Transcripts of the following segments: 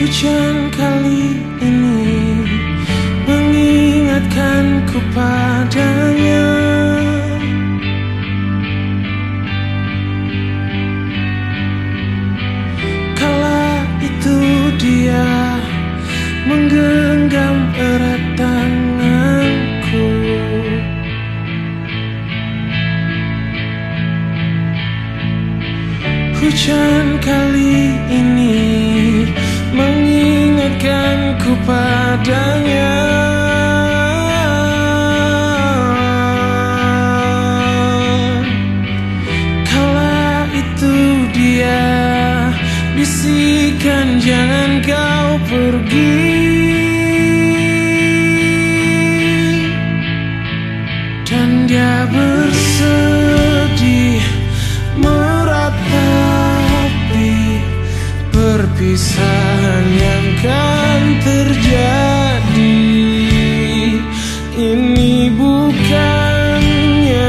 Hujan kali ini mengingatkanku padanya. Kala itu dia menggenggam erat tanganku. Hujan kali ini mengingatkanku padanya. Kala itu dia bisikan jangan kau pergi. Dan dia bersedih meratapi perpisahan yang kan terjadi. Ini bukannya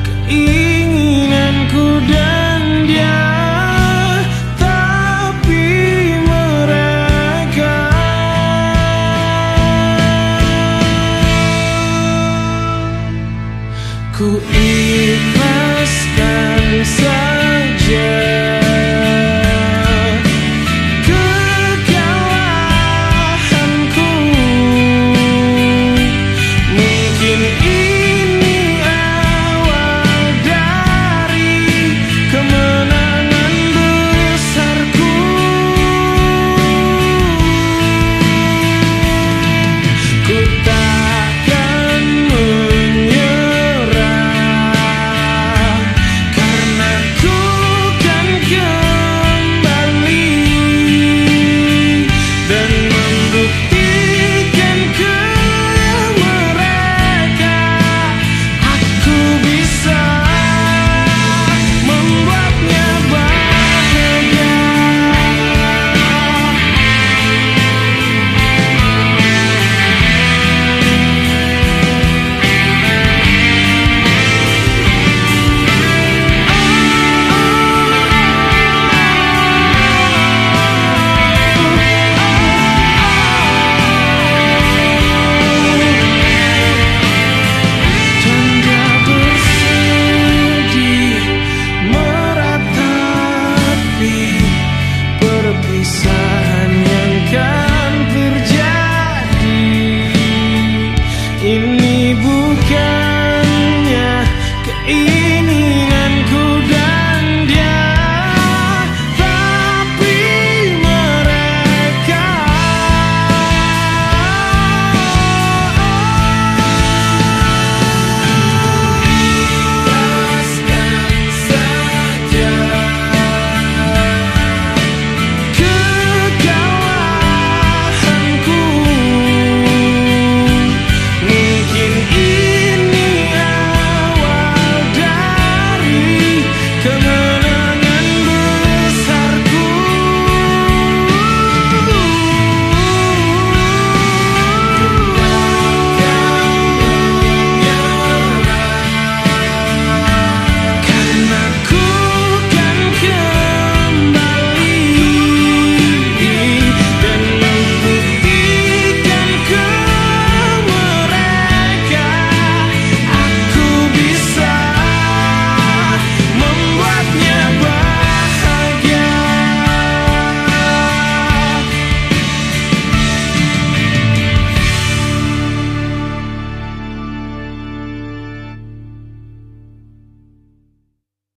keinginanku dan dia Tapi mereka. Ku